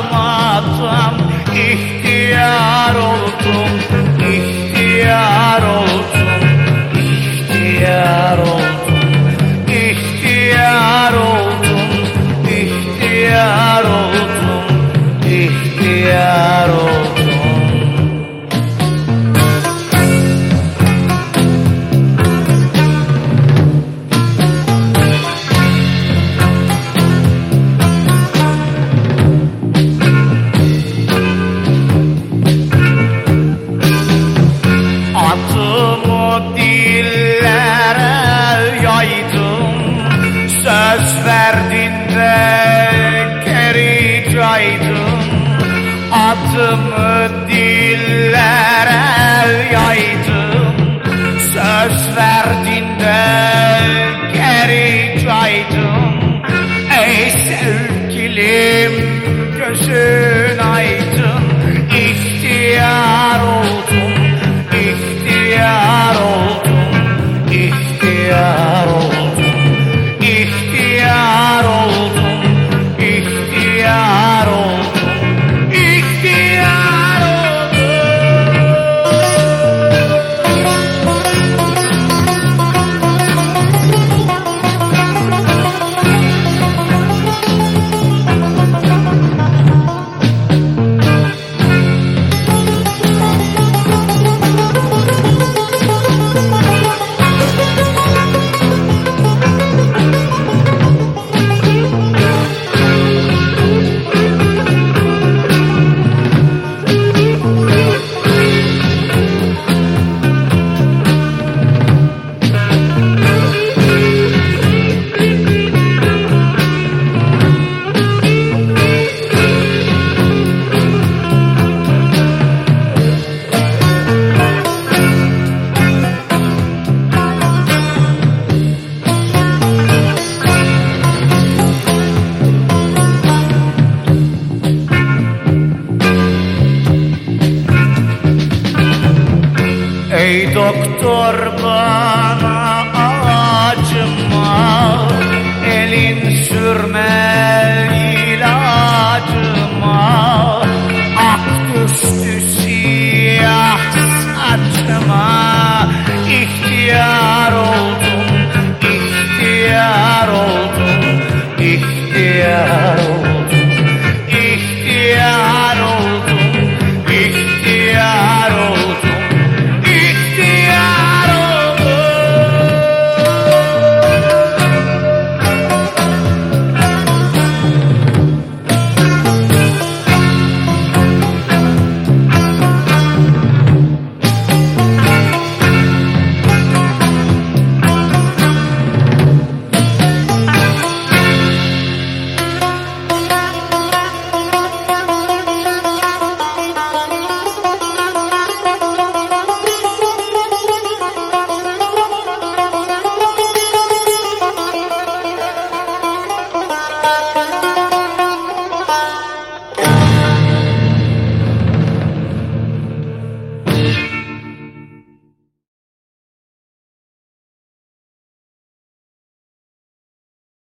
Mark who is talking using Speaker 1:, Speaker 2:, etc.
Speaker 1: varmadan ihtiyar oldum, ihtiyar oldum. Atımı dillere yaydım. Söz verdiğinde geri caydım Ey sevgilim gözün aydın Doktor bana acıma.